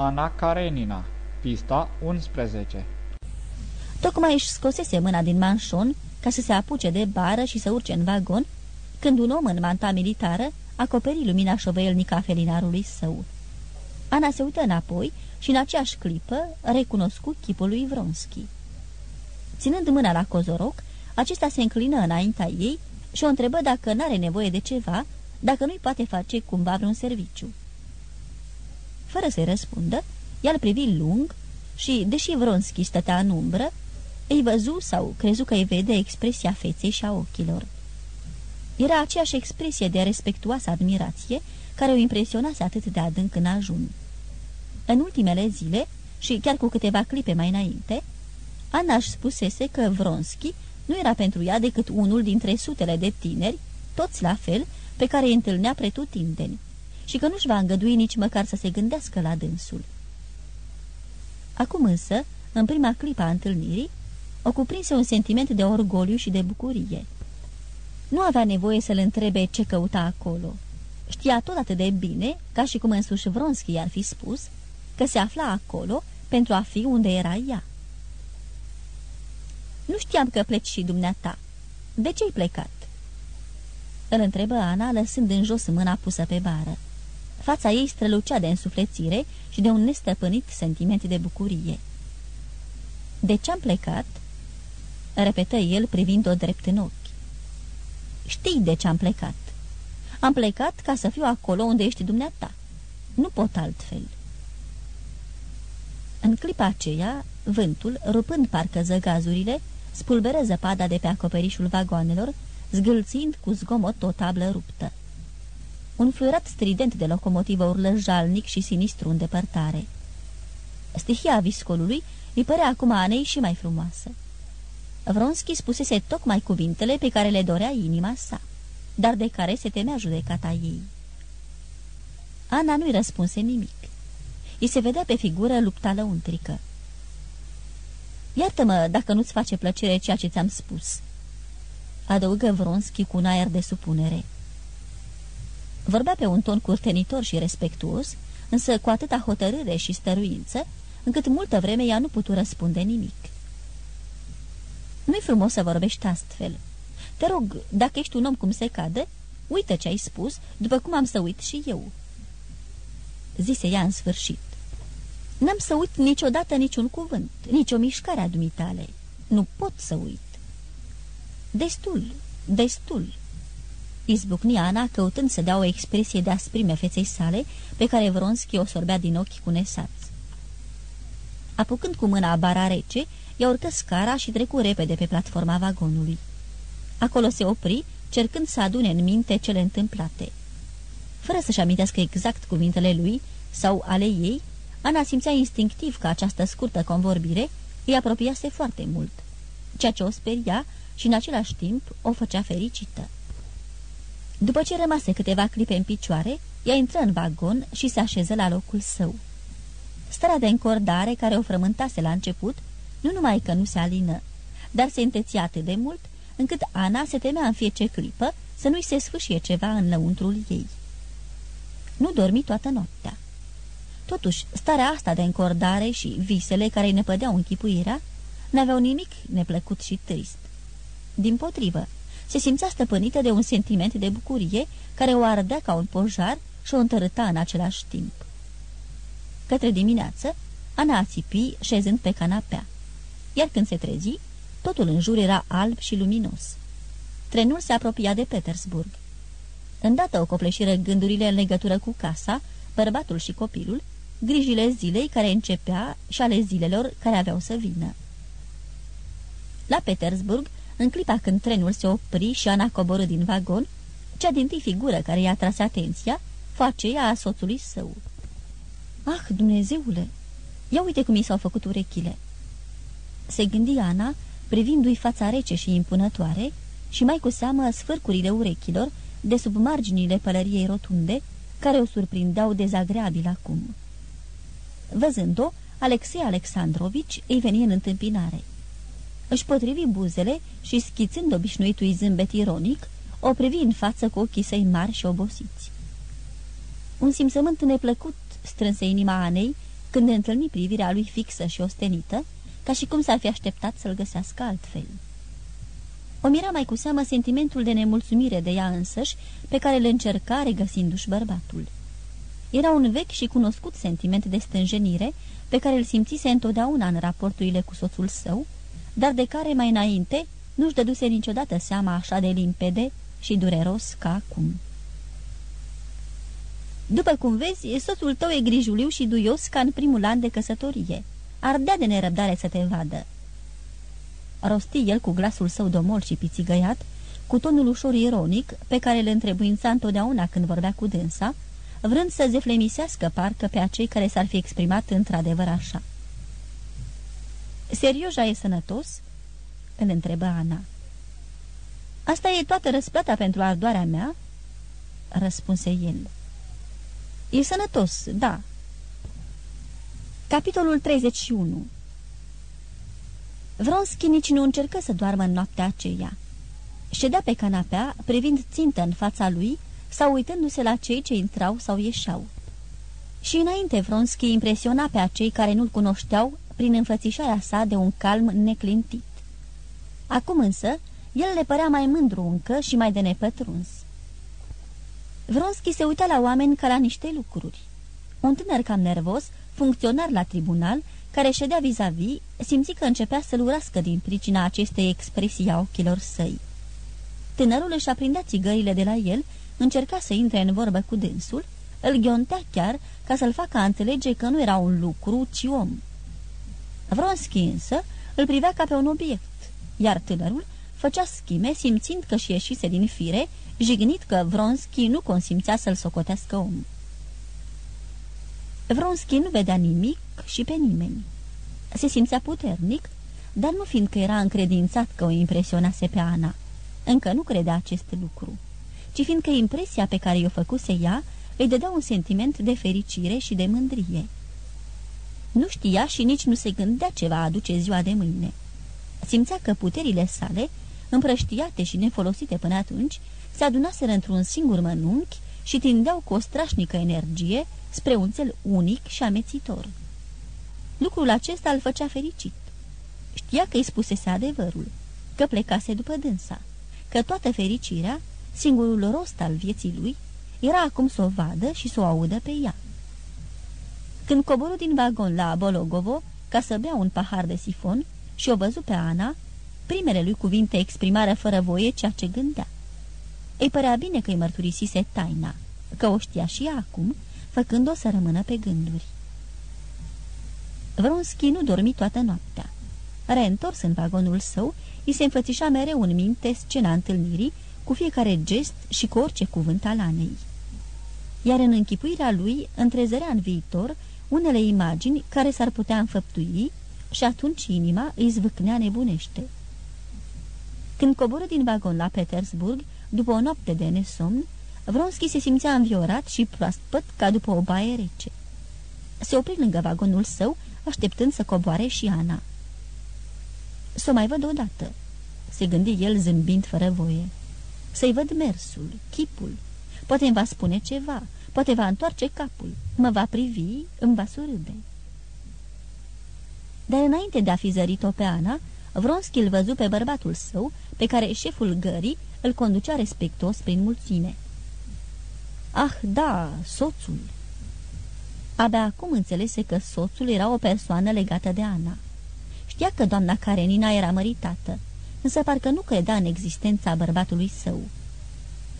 Ana Karenina Pista 11 Tocmai își scosese mâna din manșon ca să se apuce de bară și să urce în vagon, când un om în manta militară acoperi lumina șovăielnică a felinarului său. Ana se uită înapoi și în aceeași clipă recunoscu chipul lui Vronski. Ținând mâna la cozoroc, acesta se înclină înaintea ei și o întrebă dacă n-are nevoie de ceva, dacă nu-i poate face cumva vreun serviciu. Fără să-i răspundă, el privi lung și, deși Vronski stătea în umbră, îi văzu sau crezu că îi vede expresia feței și a ochilor. Era aceeași expresie de respectuoasă admirație care o impresionase atât de adânc în ajun. În ultimele zile, și chiar cu câteva clipe mai înainte, Ana își spusese că Vronski nu era pentru ea decât unul dintre sutele de tineri, toți la fel, pe care îi întâlnea pretutindeni, și că nu-și va îngădui nici măcar să se gândească la dânsul. Acum însă, în prima clipă a întâlnirii, o cuprinse un sentiment de orgoliu și de bucurie. Nu avea nevoie să-l întrebe ce căuta acolo. Știa tot atât de bine, ca și cum însuși Vronski i-ar fi spus, că se afla acolo pentru a fi unde era ea. Nu știam că pleci și dumneata. De ce ai plecat?" Îl întrebă Ana, lăsând în jos mâna pusă pe bară. Fața ei strălucea de însuflețire și de un nestăpânit sentiment de bucurie. De ce am plecat?" repetă el privind-o drept în ochi. Știi de ce am plecat. Am plecat ca să fiu acolo unde ești dumneata. Nu pot altfel." În clipa aceea, vântul, rupând parcă zăgazurile, spulberă zăpada de pe acoperișul vagoanelor, zgâlțind cu zgomot o tablă ruptă. Un fluirat strident de locomotivă urlă jalnic și sinistru în depărtare. Stihia viscolului îi părea acum Anei și mai frumoasă. Vronski spusese tocmai cuvintele pe care le dorea inima sa, dar de care se temea judecata ei. Ana nu-i răspunse nimic. I se vedea pe figură lupta lăuntrică. Iartă-mă dacă nu-ți face plăcere ceea ce ți-am spus." Adăugă Vronski cu un aer de supunere. Vorbea pe un ton curtenitor și respectuos, însă cu atâta hotărâre și stăruință, încât multă vreme ea nu putu răspunde nimic. Nu-i frumos să vorbești astfel. Te rog, dacă ești un om cum se cade, uită ce ai spus, după cum am să uit și eu." Zise ea în sfârșit. N-am să uit niciodată niciun cuvânt, nici o mișcare a dumitale. Nu pot să uit. Destul, destul. Izbucni Ana, căutând să dea o expresie de asprime feței sale, pe care Vronski o sorbea din ochi cu nesați. Apucând cu mâna bara rece, ea urcă scara și trecu repede pe platforma vagonului. Acolo se opri, cercând să adune în minte cele întâmplate. Fără să-și amintească exact cuvintele lui sau ale ei, Ana simțea instinctiv că această scurtă convorbire îi apropiase foarte mult, ceea ce o speria și în același timp o făcea fericită. După ce rămase câteva clipe în picioare, ea intră în vagon și se așeză la locul său. Starea de încordare care o frământase la început, nu numai că nu se alină, dar se înteția atât de mult, încât Ana se temea în fiecare clipă să nu-i se sfâșie ceva în lăuntrul ei. Nu dormi toată noaptea. Totuși, starea asta de încordare și visele care îi nepădeau închipuirea n-aveau nimic neplăcut și trist. Din potrivă, se simțea stăpânită de un sentiment de bucurie care o ardea ca un pojar și o întărâta în același timp. Către dimineață, Ana ațipi șezând pe canapea, iar când se trezi, totul în jur era alb și luminos. Trenul se apropia de Petersburg. Îndată o copleșiră gândurile în legătură cu casa, bărbatul și copilul, grijile zilei care începea și ale zilelor care aveau să vină. La Petersburg, în clipa când trenul se opri și Ana coborâ din vagon, cea din tâi figură care i-a tras atenția, face ea a soțului său. Ah, Dumnezeule! Ia uite cum i s-au făcut urechile!" Se gândi Ana, privindu-i fața rece și impunătoare, și mai cu seamă sfârcurile urechilor de sub marginile pălăriei rotunde, care o surprindeau dezagreabil acum. Văzând-o, Alexei Alexandrovici îi veni în întâmpinare. Își potrivi buzele și, schițând obișnuitui zâmbet ironic, o privi în față cu ochii săi mari și obosiți. Un simțământ neplăcut strânse inima Anei când întâlni privirea lui fixă și ostenită, ca și cum s-ar fi așteptat să-l găsească altfel. O mira mai cu seamă sentimentul de nemulțumire de ea însăși, pe care îl încerca regăsindu-și bărbatul. Era un vechi și cunoscut sentiment de stânjenire, pe care îl simțise întotdeauna în raporturile cu soțul său, dar de care mai înainte nu-și dăduse niciodată seama așa de limpede și dureros ca acum. După cum vezi, soțul tău e grijuliu și duios ca în primul an de căsătorie. Ardea de nerăbdare să te vadă. Rosti el cu glasul său domol și pițigăiat, cu tonul ușor ironic, pe care le întrebuința întotdeauna când vorbea cu dânsa, vrând să zeflemisească parcă pe acei care s-ar fi exprimat într-adevăr așa. Serioja e sănătos?" îl întrebă Ana. Asta e toată răsplata pentru ardoarea mea?" răspunse el. E sănătos, da." Capitolul 31 Vronski nici nu încercă să doarmă în noaptea aceea. Ședea pe canapea, privind țintă în fața lui sau uitându-se la cei ce intrau sau ieșeau. Și înainte Vronski impresiona pe acei care nu-l cunoșteau prin înfățișarea sa de un calm neclintit. Acum însă, el le părea mai mândru încă și mai de nepătruns. Vronski se uita la oameni ca la niște lucruri. Un tânăr cam nervos, funcționar la tribunal, care ședea vis-a-vis, -vis, simți că începea să-l urască din pricina acestei expresii a ochilor săi. Tânărul își aprindea țigările de la el, încerca să intre în vorbă cu dânsul, îl ghiontea chiar ca să-l facă înțelege că nu era un lucru, ci om. Vronski însă îl privea ca pe un obiect, iar tânărul făcea schime simțind că și ieșise din fire, jignit că Vronski nu consimțea să-l socotească om. Vronski nu vedea nimic și pe nimeni. Se simțea puternic, dar nu fiindcă era încredințat că o impresionase pe Ana. Încă nu credea acest lucru, ci fiindcă impresia pe care i-o făcuse ea îi dădea un sentiment de fericire și de mândrie. Nu știa și nici nu se gândea ce va aduce ziua de mâine. Simțea că puterile sale, împrăștiate și nefolosite până atunci, se adunaseră într-un singur mănunchi și tindeau cu o strașnică energie spre un cel unic și amețitor. Lucrul acesta îl făcea fericit. Știa că îi spusese adevărul, că plecase după dânsa, că toată fericirea, singurul rost al vieții lui, era acum să o vadă și să o audă pe ea. Când coborâ din vagon la Bologovo, ca să bea un pahar de sifon și o văzu pe Ana, primele lui cuvinte exprimară fără voie ceea ce gândea. Îi părea bine că îi mărturisise taina, că o știa și ea acum, făcând-o să rămână pe gânduri. Vronski nu dormi toată noaptea. Reîntors în vagonul său, îi se înfățișa mereu în minte scena întâlnirii, cu fiecare gest și cu orice cuvânt al Anei. Iar în închipuirea lui întrezărea în viitor unele imagini care s-ar putea înfăptui și atunci inima îi zvâcnea nebunește. Când coboră din vagon la Petersburg, după o noapte de nesomn, Vronski se simțea înviorat și proaspăt ca după o baie rece. Se opri lângă vagonul său, așteptând să coboare și Ana. Să o mai văd odată, se gândi el zâmbind fără voie. Să-i văd mersul, chipul. Poate îmi va spune ceva, poate va întoarce capul, mă va privi, îmi va surâde. Dar înainte de a fi zărit-o pe Ana, Vronski îl văzu pe bărbatul său, pe care șeful gării îl conducea respectos prin mulțime. Ah, da, soțul! Abia acum înțelese că soțul era o persoană legată de Ana. Știa că doamna Karenina era măritată, însă parcă nu credea în existența bărbatului său.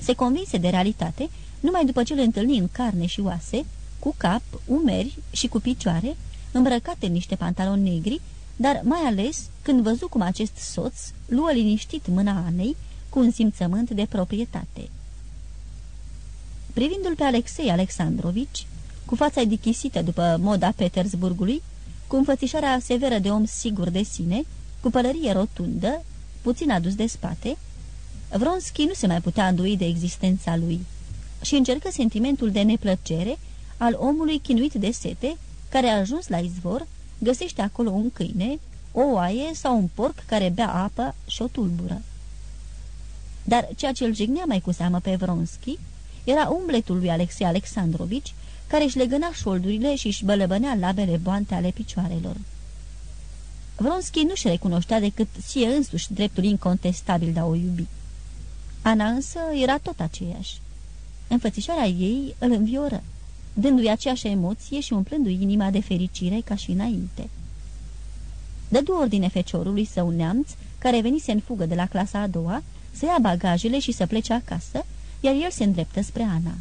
Se convinse de realitate numai după ce îl întâlni în carne și oase, cu cap, umeri și cu picioare, îmbrăcate în niște pantaloni negri, dar mai ales când văzu cum acest soț luă liniștit mâna Anei cu un simțământ de proprietate. Privindu-l pe Alexei Alexandrovici, cu fața dichisită după moda Petersburgului, cu înfățișarea severă de om sigur de sine, cu pălărie rotundă, puțin adus de spate, Vronski nu se mai putea îndui de existența lui și încercă sentimentul de neplăcere al omului chinuit de sete, care a ajuns la izvor, găsește acolo un câine, o oaie sau un porc care bea apă și o tulbură. Dar ceea ce îl jignea mai cu seamă pe Vronski era umbletul lui Alexei Alexandrovici, care își legăna șoldurile și își bălăbănea labele boante ale picioarelor. Vronski nu-și recunoștea decât ție însuși dreptul incontestabil de a o iubi. Ana însă era tot aceeași. Înfățișarea ei îl învioră, dându-i aceeași emoție și umplându-i inima de fericire ca și înainte. Dădu ordine feciorului său neamț, care venise în fugă de la clasa a doua, să ia bagajele și să plece acasă, iar el se îndreptă spre Ana.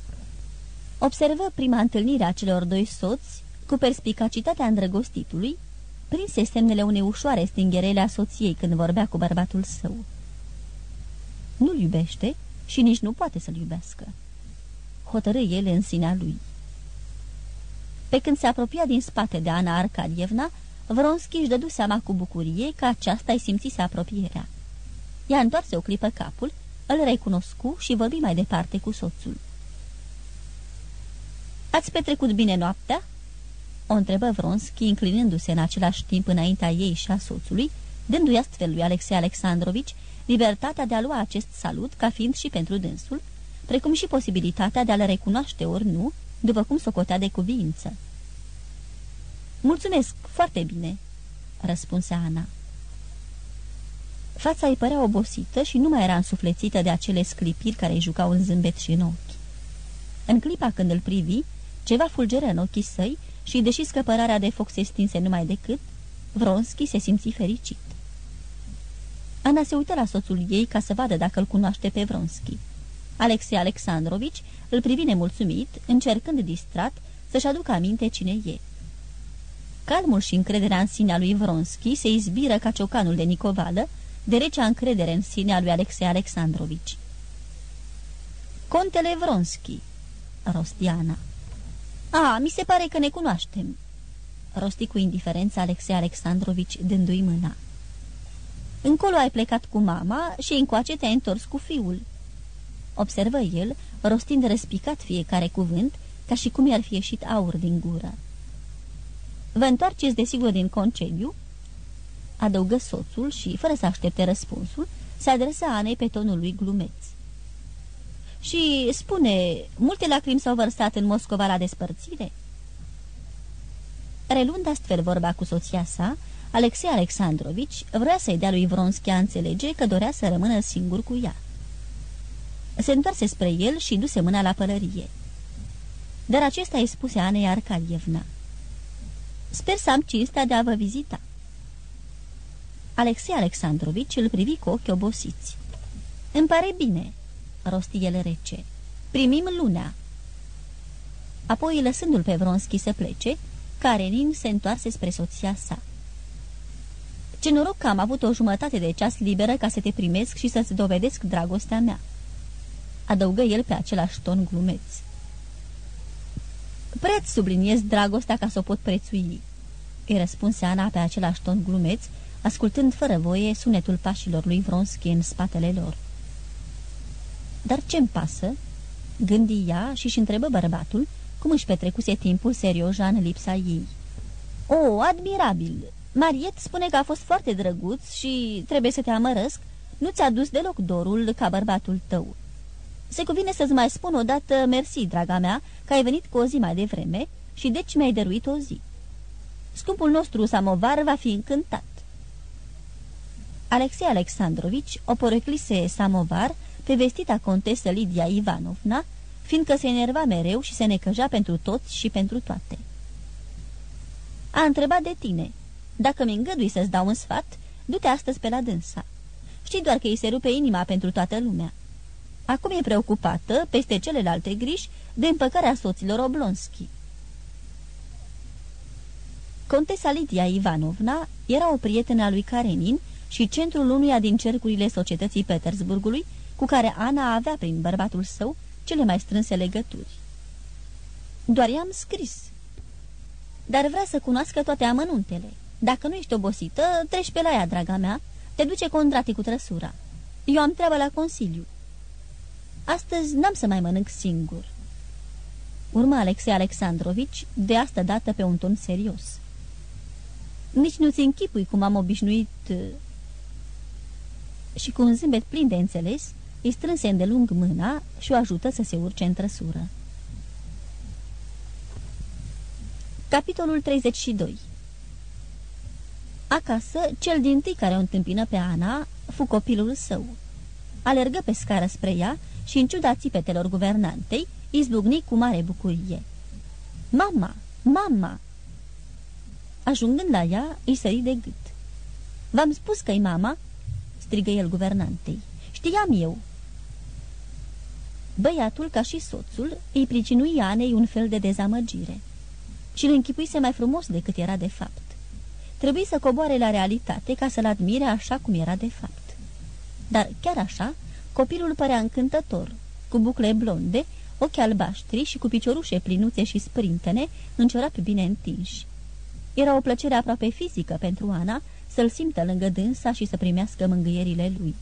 Observă prima întâlnire a celor doi soți cu perspicacitatea îndrăgostitului, prinse semnele unei ușoare stingherele a soției când vorbea cu bărbatul său. Nu-l iubește și nici nu poate să-l iubească. Hotărâ el în sinea lui. Pe când se apropia din spate de Ana Arcadievna, Vronski își dădu seama cu bucurie că aceasta îi simțise apropierea. Ea întoarse o clipă capul, îl recunoscu și vorbi mai departe cu soțul. Ați petrecut bine noaptea?" O întrebă Vronski, înclinându-se în același timp înaintea ei și a soțului, dându-i astfel lui Alexei Alexandrovici libertatea de a lua acest salut ca fiind și pentru dânsul, precum și posibilitatea de a-l recunoaște ori nu, după cum socotea de cuvință. Mulțumesc, foarte bine," răspunse Ana. Fața îi părea obosită și nu mai era însuflețită de acele sclipiri care îi jucau în zâmbet și în ochi. În clipa când îl privi, ceva fulgeră în ochii săi și, deși scăpărarea de foc se stinse numai decât, Vronski se simți fericit. Ana se uită la soțul ei ca să vadă dacă îl cunoaște pe Vronski. Alexei Alexandrovici îl privi nemulțumit, încercând distrat să-și aducă aminte cine e. Calmul și încrederea în sine a lui Vronski se izbiră ca ciocanul de Nicovală, de recea încredere în sine a lui Alexei Alexandrovici. Contele Vronski, rostiana. A, mi se pare că ne cunoaștem, rosti cu indiferență Alexei Alexandrovici dându-i mâna. Încolo ai plecat cu mama și încoace te-ai întors cu fiul. Observă el, rostind răspicat fiecare cuvânt, ca și cum i-ar fi ieșit aur din gură. Vă întoarceți desigur din concediu?" Adăugă soțul și, fără să aștepte răspunsul, se adresă Anei pe tonul lui glumeț. Și spune, multe lacrimi s-au vărsat în Moscova la despărțire?" Relund astfel vorba cu soția sa, Alexei Alexandrovici vrea să-i dea lui Vronski a înțelege că dorea să rămână singur cu ea. Se întoarse spre el și duse mâna la pălărie. Dar acesta îi spuse Anei Arcadievna. Sper să am cinstea de a vă vizita. Alexei Alexandrovici îl privi cu ochi obosiți. Îmi pare bine," rosti el rece. Primim lunea." Apoi, lăsându-l pe Vronski să plece, Karenin se întoarse spre soția sa. Ce noroc că am avut o jumătate de ceas liberă ca să te primesc și să-ți dovedesc dragostea mea." Adăugă el pe același ton glumeț. Prea-ți subliniez dragostea ca să o pot prețui," îi răspunse Ana pe același ton glumeț, ascultând fără voie sunetul pașilor lui Vronski în spatele lor. Dar ce-mi pasă?" gândi ea și-și întrebă bărbatul cum își petrecuse timpul serios în lipsa ei. O, admirabil! Mariet spune că a fost foarte drăguț și, trebuie să te amărăsc, nu ți-a dus deloc dorul ca bărbatul tău. Se cuvine să-ți mai spun odată mersi, draga mea, că ai venit cu o zi mai devreme și deci mi-ai dăruit o zi. Scumpul nostru samovar va fi încântat. Alexei Alexandrovici o poreclise samovar pe vestita contesă Lidia Ivanovna, fiindcă se enerva mereu și se necăja pentru toți și pentru toate. A întrebat de tine. Dacă mi îngădui să-ți dau un sfat, du-te astăzi pe la dânsa. Știi doar că îi se rupe inima pentru toată lumea. Acum e preocupată, peste celelalte griji, de împăcarea soților Oblonski. Contesa Lidia Ivanovna era o prietenă a lui Karenin și centrul unuia din cercurile societății Petersburgului, cu care Ana avea prin bărbatul său cele mai strânse legături. Doar i-am scris. Dar vrea să cunoască toate amănuntele. Dacă nu ești obosită, treci pe la ea, draga mea. Te duce contrati cu trăsura. Eu am treabă la Consiliu. Astăzi n-am să mai mănânc singur. Urmă Alexei Alexandrovici, de asta dată pe un ton serios. Nici nu-ți închipui cum am obișnuit... Uh, și cu un zâmbet plin de înțeles, îi strânse îndelung mâna și o ajută să se urce în trăsură. Capitolul 32 Acasă, cel din tâi care o întâmpină pe Ana fu copilul său. Alergă pe scară spre ea și, în ciuda țipetelor guvernantei, izbucni cu mare bucurie. Mama! Mama!" Ajungând la ea, îi sări de gât. V-am spus că-i mama?" strigă el guvernantei. Știam eu." Băiatul, ca și soțul, îi pricinui Anei un fel de dezamăgire și îl închipuise mai frumos decât era de fapt. Trebuie să coboare la realitate ca să-l admire așa cum era de fapt. Dar chiar așa, copilul părea încântător, cu bucle blonde, ochi albaștri și cu piciorușe plinuțe și sprintene, în ciorapi bine întinși. Era o plăcere aproape fizică pentru Ana să-l simtă lângă dânsa și să primească mângâierile lui.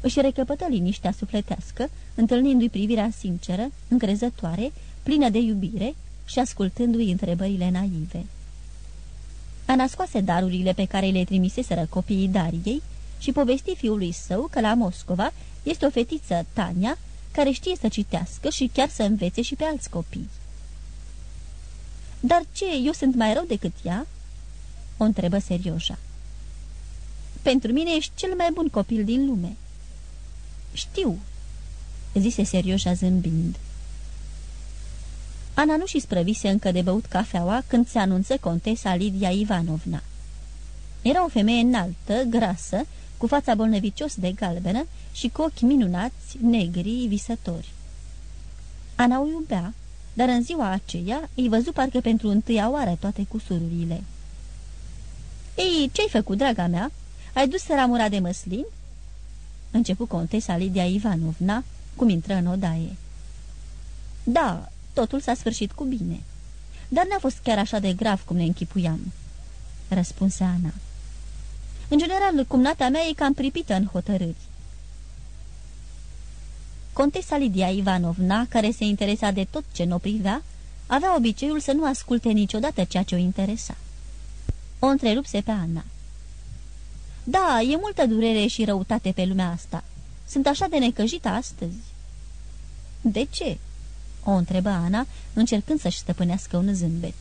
Își recăpătă liniștea sufletească, întâlnindu-i privirea sinceră, încrezătoare, plină de iubire și ascultându-i întrebările naive. Ana scoase darurile pe care le trimiseseră copiii Dariei și povesti fiului său că la Moscova este o fetiță, Tania, care știe să citească și chiar să învețe și pe alți copii. Dar ce, eu sunt mai rău decât ea?" o întrebă serioșa. Pentru mine ești cel mai bun copil din lume." Știu," zise serioșa zâmbind. Ana nu și sprăvise încă de băut cafeaua când se anunță contesa Lidia Ivanovna. Era o femeie înaltă, grasă, cu fața bolnăvicios de galbenă și cu ochi minunați, negri, visători. Ana o iubea, dar în ziua aceea îi văzu parcă pentru întâia oară toate cusururile. Ei, ce-ai făcut, draga mea? Ai dus ramura de măslin?" Începu contesa Lidia Ivanovna, cum intră în odaie. Da, totul s-a sfârșit cu bine. Dar n-a fost chiar așa de grav cum ne închipuiam, răspunse Ana. În general, cumnata mea e cam pripită în hotărâri. Contesa Lidia Ivanovna, care se interesa de tot ce nu privea, avea obiceiul să nu asculte niciodată ceea ce o interesa. O întrerupse pe Ana. Da, e multă durere și răutate pe lumea asta. Sunt așa de necăjită astăzi." De ce?" o întrebă Ana, încercând să-și stăpânească un zâmbet.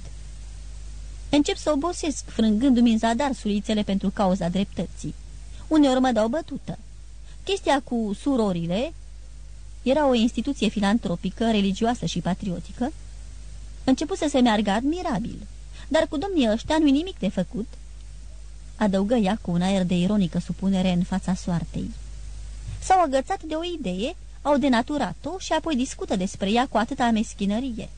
Încep să obosesc, frângându-mi în zadar sulițele pentru cauza dreptății. Uneori mă dau bătută. Chestia cu surorile era o instituție filantropică, religioasă și patriotică. Început să se meargă admirabil, dar cu domnii ăștia nu-i nimic de făcut. Adăugă ea cu un aer de ironică supunere în fața soartei. S-au agățat de o idee au denaturat-o și apoi discută despre ea cu atâta meschinărie.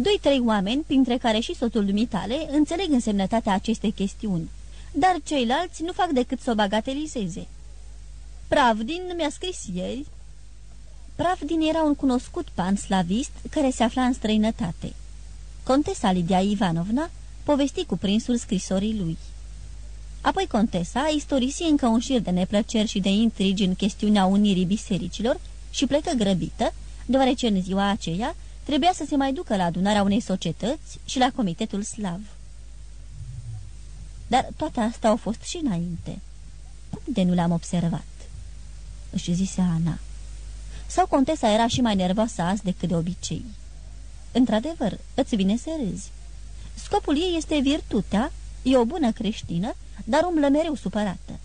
Doi-trei oameni, printre care și soțul dumitale, înțeleg însemnătatea acestei chestiuni, dar ceilalți nu fac decât să o bagatelizeze. Pravdin mi-a scris ieri. Pravdin era un cunoscut panslavist care se afla în străinătate. Contesa Lidia Ivanovna povesti cu prinsul scrisorii lui. Apoi contesa istorisi încă un șir de neplăceri și de intrigi în chestiunea unirii bisericilor și plecă grăbită, deoarece în ziua aceea trebuia să se mai ducă la adunarea unei societăți și la comitetul slav. Dar toate astea au fost și înainte. Cum de nu le-am observat? Își zise Ana. Sau contesa era și mai nervoasă azi decât de obicei. Într-adevăr, îți vine să râzi. Scopul ei este virtutea, e o bună creștină dar umblă mereu supărată.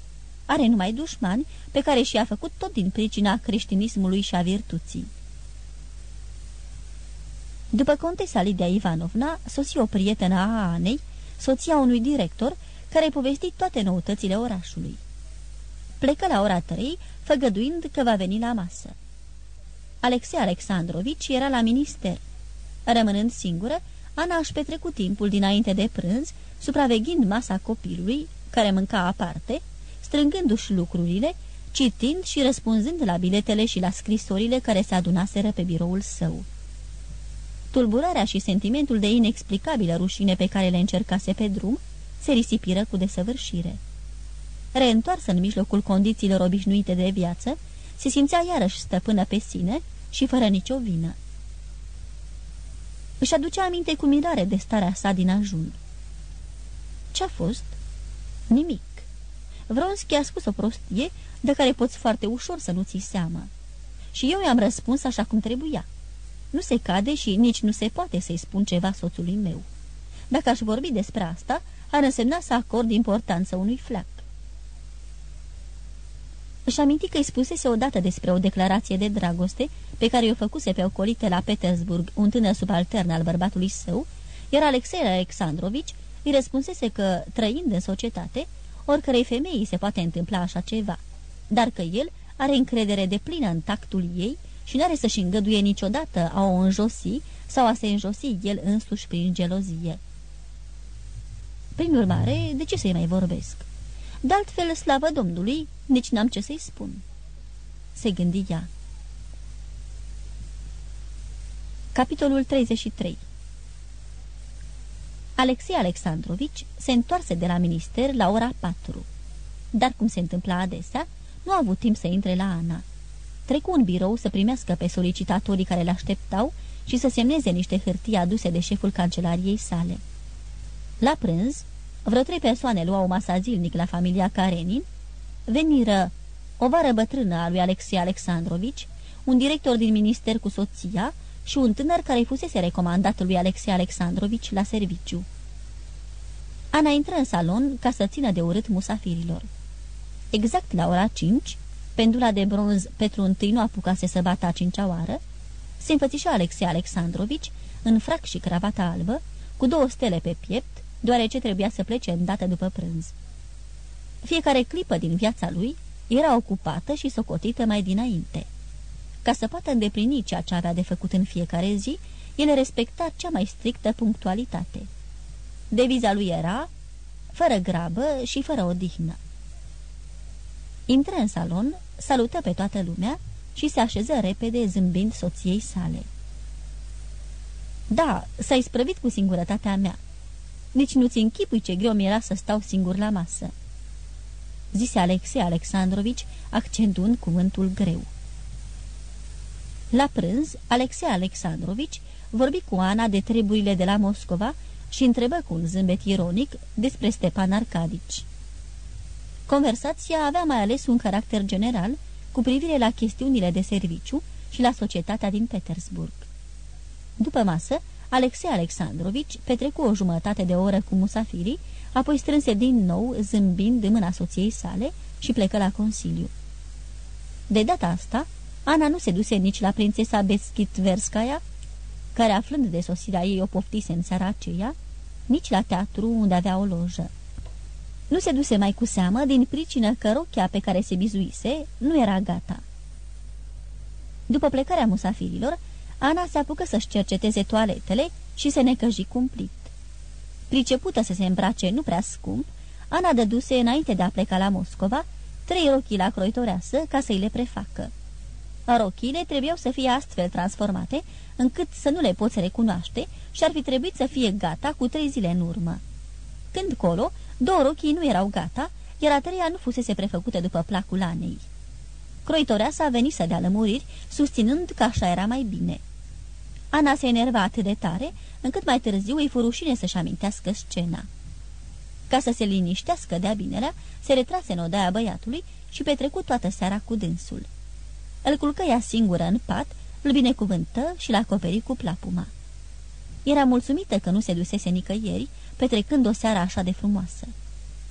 Are numai dușmani pe care și-a făcut tot din pricina creștinismului și a virtuții. După contesa Lidia Ivanovna, sosi o prietenă a Anei, soția unui director, care povesti toate noutățile orașului. Plecă la ora trei, făgăduind că va veni la masă. Alexei Alexandrovici era la minister. Rămânând singură, Ana își petrecut timpul dinainte de prânz, supraveghind masa copilului, care mânca aparte, strângându-și lucrurile, citind și răspunzând la biletele și la scrisorile care se adunaseră pe biroul său. Tulburarea și sentimentul de inexplicabilă rușine pe care le încercase pe drum se risipiră cu desăvârșire. Reîntoarsă în mijlocul condițiilor obișnuite de viață, se simțea iarăși stăpână pe sine și fără nicio vină. Își aducea aminte cu mirare de starea sa din ajun. Ce-a fost? Nimic. Vronski a spus o prostie de care poți foarte ușor să nu ți seama. Și eu i-am răspuns așa cum trebuia. Nu se cade și nici nu se poate să-i spun ceva soțului meu. Dacă aș vorbi despre asta, ar însemna să acord importanță unui flac. Își aminti că îi spusese odată despre o declarație de dragoste pe care o făcuse pe ocolite la Petersburg un tânăr subaltern al bărbatului său, iar Alexei Alexandrovici îi răspunsese că, trăind în societate, oricărei femei îi se poate întâmpla așa ceva, dar că el are încredere de plină în tactul ei și nu are să-și îngăduie niciodată a o înjosi sau a se înjosi el însuși prin gelozie. Prin urmare, de ce să-i mai vorbesc? De altfel, slavă Domnului, nici n-am ce să-i spun. Se gândi ea. Capitolul 33 Alexei Alexandrovici se întoarse de la minister la ora 4. Dar, cum se întâmpla adesea, nu a avut timp să intre la Ana. Trecu în birou să primească pe solicitatorii care le așteptau și să semneze niște hârtii aduse de șeful cancelariei sale. La prânz, vreo trei persoane luau masa zilnic la familia Karenin, veniră o vară bătrână a lui Alexei Alexandrovici, un director din minister cu soția și un tânăr care fusese recomandat lui Alexei Alexandrovici la serviciu. Ana intră în salon ca să țină de urât musafirilor. Exact la ora cinci, pendula de bronz Petru I nu apucase să bată a cincea oară, se înfățișa Alexei Alexandrovici în frac și cravata albă, cu două stele pe piept, deoarece trebuia să plece îndată după prânz. Fiecare clipă din viața lui era ocupată și socotită mai dinainte. Ca să poată îndeplini ceea ce avea de făcut în fiecare zi, el respecta cea mai strictă punctualitate. Deviza lui era fără grabă și fără odihnă. Intră în salon, salută pe toată lumea și se așeză repede zâmbind soției sale. Da, s-ai sprăvit cu singurătatea mea. Nici nu-ți închipui ce greu mi era să stau singur la masă." Zise Alexei Alexandrovici, accentuând cuvântul greu. La prânz, Alexei Alexandrovici vorbi cu Ana de treburile de la Moscova și întrebă cu un zâmbet ironic despre Stepan Arcadici. Conversația avea mai ales un caracter general cu privire la chestiunile de serviciu și la societatea din Petersburg. După masă, Alexei Alexandrovici petrecu o jumătate de oră cu musafirii, apoi strânse din nou, zâmbind de mâna soției sale și plecă la Consiliu. De data asta, Ana nu se duse nici la prințesa Beschitverskaya, care aflând de sosirea ei o poftise în seara aceea, nici la teatru unde avea o lojă. Nu se duse mai cu seamă din pricină că rochia pe care se bizuise nu era gata. După plecarea musafirilor, Ana se apucă să-și cerceteze toaletele și se necăji cumplit. Pricepută să se îmbrace nu prea scump, Ana dăduse, înainte de a pleca la Moscova, trei rochii la croitoreasă ca să-i le prefacă. Rochile trebuiau să fie astfel transformate, încât să nu le poți recunoaște și ar fi trebuit să fie gata cu trei zile în urmă. Când colo, două rochii nu erau gata, iar a treia nu fusese prefăcută după placul Anei. Croitoreasa a venit să dea lămuriri, susținând că așa era mai bine. Ana se enerva atât de tare, încât mai târziu îi furușine să-și amintească scena. Ca să se liniștească de-a binelea, se retrase în odaia băiatului și petrecu toată seara cu dânsul. Îl culcă ea singură în pat, îl binecuvântă și l acoperi cu plapuma. Era mulțumită că nu se dusese nicăieri, petrecând o seară așa de frumoasă.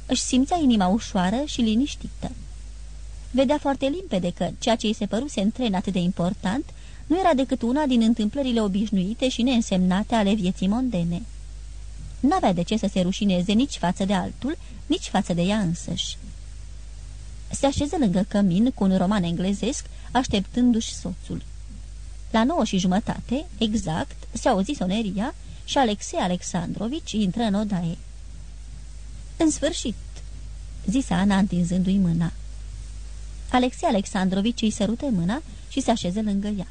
Își simțea inima ușoară și liniștită. Vedea foarte limpede că ceea ce îi se păruse în tren atât de important nu era decât una din întâmplările obișnuite și neînsemnate ale vieții mondene. N-avea de ce să se rușineze nici față de altul, nici față de ea însăși. Se așeză lângă cămin cu un roman englezesc, așteptându-și soțul. La nouă și jumătate, exact, se auzi soneria și Alexei Alexandrovici intră în odaie. În sfârșit, zise Ana întinzându-i mâna. Alexei Alexandrovici îi sărute mâna și se așeză lângă ea.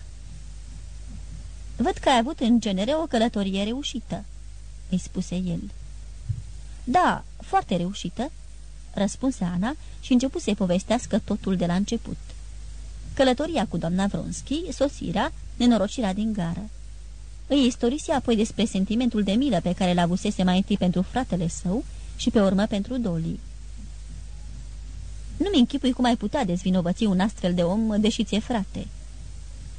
Văd că ai avut în genere o călătorie reușită," îi spuse el. Da, foarte reușită," răspunse Ana și începu să-i povestească totul de la început. Călătoria cu doamna Vronski, sosirea, nenorocirea din gară. Îi istorisi apoi despre sentimentul de milă pe care l-avusese mai întâi pentru fratele său și pe urmă pentru Dolly. Nu-mi închipui cum ai putea dezvinovăți un astfel de om, deși ți-e frate,"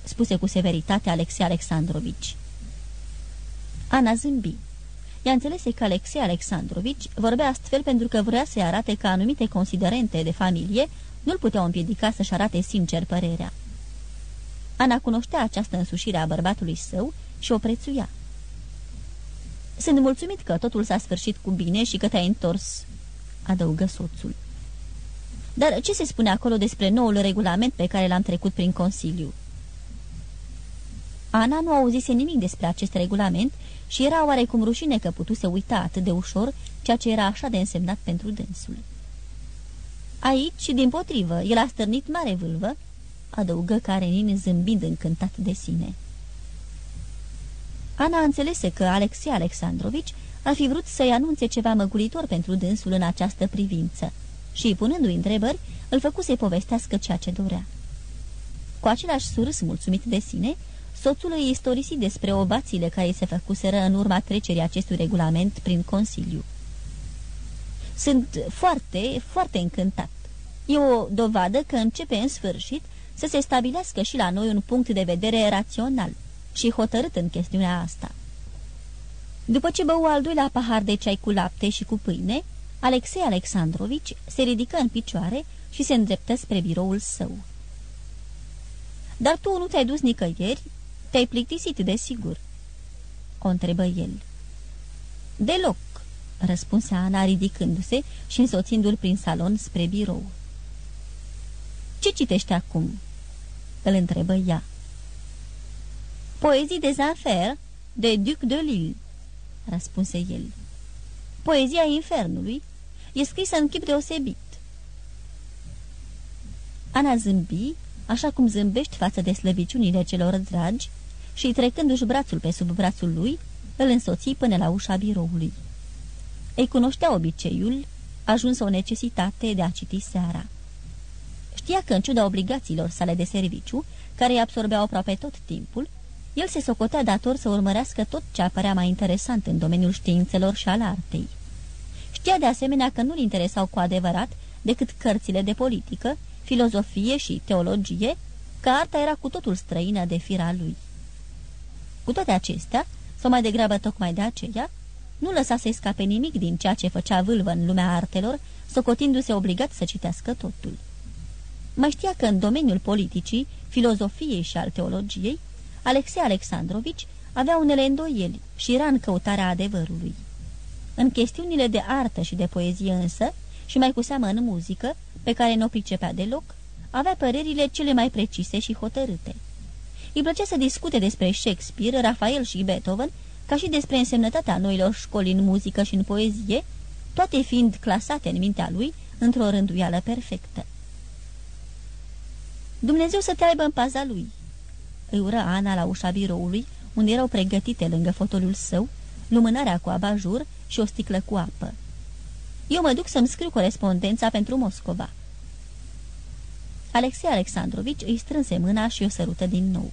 spuse cu severitate Alexei Alexandrovici. Ana zâmbi. ea înțelese că Alexei Alexandrovici vorbea astfel pentru că vrea să-i arate că anumite considerente de familie nu-l puteau împiedica să-și arate sincer părerea. Ana cunoștea această însușire a bărbatului său și o prețuia. Sunt mulțumit că totul s-a sfârșit cu bine și că te-ai întors," adăugă soțul. Dar ce se spune acolo despre noul regulament pe care l-am trecut prin Consiliu?" Ana nu auzise nimic despre acest regulament și era oarecum rușine că putuse uita atât de ușor ceea ce era așa de însemnat pentru dânsul. Aici, din potrivă, el a stârnit mare vâlvă, adăugă Karenin zâmbind încântat de sine. Ana înțelese că Alexei Alexandrovici ar fi vrut să-i anunțe ceva măgulitor pentru dânsul în această privință și, punându-i întrebări, îl făcu să-i povestească ceea ce dorea. Cu același surâs mulțumit de sine, soțul îi istorisi despre obațiile care se făcuseră în urma trecerii acestui regulament prin Consiliu. Sunt foarte, foarte încântat. E o dovadă că începe în sfârșit să se stabilească și la noi un punct de vedere rațional și hotărât în chestiunea asta. După ce bău al doilea pahar de ceai cu lapte și cu pâine, Alexei Alexandrovici se ridică în picioare și se îndreptă spre biroul său. Dar tu nu te-ai dus nicăieri? Te-ai plictisit, desigur?" o întrebă el. Deloc," răspunse Ana ridicându-se și însoțindu-l prin salon spre birou. Ce citește acum?" îl întrebă ea. Poezii de Zanfer, de Duc de Lille," răspunse el. Poezia infernului e scrisă în chip deosebit. Ana zâmbi, așa cum zâmbești față de slăbiciunile celor dragi, și, trecându-și brațul pe sub brațul lui, îl însoți până la ușa biroului. Ei cunoștea obiceiul, ajuns o necesitate de a citi seara. Știa că, în ciuda obligațiilor sale de serviciu, care îi absorbeau aproape tot timpul, el se socotea dator să urmărească tot ce apărea mai interesant în domeniul științelor și al artei. Știa de asemenea că nu-l interesau cu adevărat decât cărțile de politică, filozofie și teologie, că arta era cu totul străină de fira lui. Cu toate acestea, sau mai degrabă tocmai de aceea, nu lăsa să-i scape nimic din ceea ce făcea vâlvă în lumea artelor, socotindu-se obligat să citească totul. Mai știa că în domeniul politicii, filozofiei și al teologiei, Alexei Alexandrovici avea unele îndoieli și era în căutarea adevărului. În chestiunile de artă și de poezie însă, și mai cu seamă în muzică, pe care nu o pricepea deloc, avea părerile cele mai precise și hotărâte. Îi plăcea să discute despre Shakespeare, Rafael și Beethoven, ca și despre însemnătatea noilor școli în muzică și în poezie, toate fiind clasate în mintea lui într-o rânduială perfectă. Dumnezeu să te aibă în paza lui, îi ură Ana la ușa biroului, unde erau pregătite lângă fotoliul său, lumânarea cu abajur și o sticlă cu apă. Eu mă duc să-mi scriu corespondența pentru Moscova. Alexei Alexandrovici îi strânse mâna și o sărută din nou.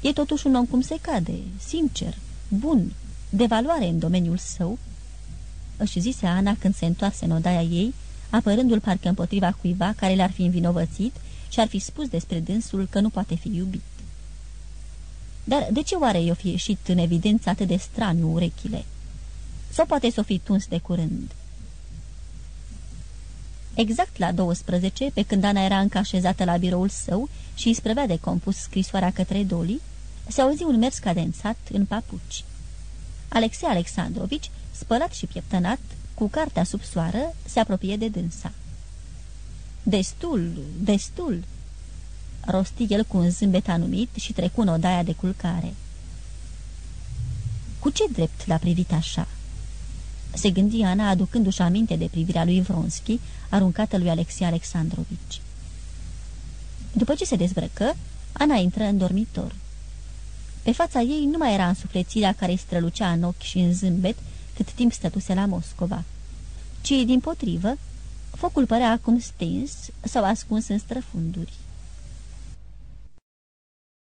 E totuși un om cum se cade, sincer, bun, de valoare în domeniul său, își zise Ana când se întoarse în odaia ei, apărându-l parcă împotriva cuiva care l-ar fi învinovățit și ar fi spus despre dânsul că nu poate fi iubit. Dar de ce oare i-o fi ieșit în evidență atât de straniu urechile? Sau poate să o fi tuns de curând? Exact la 12, pe când Ana era încă așezată la biroul său și îi sprevea de compus scrisoarea către Doli, se auzi un mers cadențat în papuci. Alexei Alexandrovici, spălat și pieptănat, cu cartea sub soară, se apropie de dânsa. Destul, destul!" rosti el cu un zâmbet anumit și trecu în odaia de culcare. Cu ce drept l-a privit așa?" se gândi Ana aducându-și aminte de privirea lui Vronski, aruncată lui Alexei Alexandrovici. După ce se dezbrăcă, Ana intră în dormitor. Pe fața ei nu mai era însuflețirea care îi strălucea în ochi și în zâmbet cât timp stătuse la Moscova, ci, din potrivă, focul părea acum stins sau ascuns în străfunduri.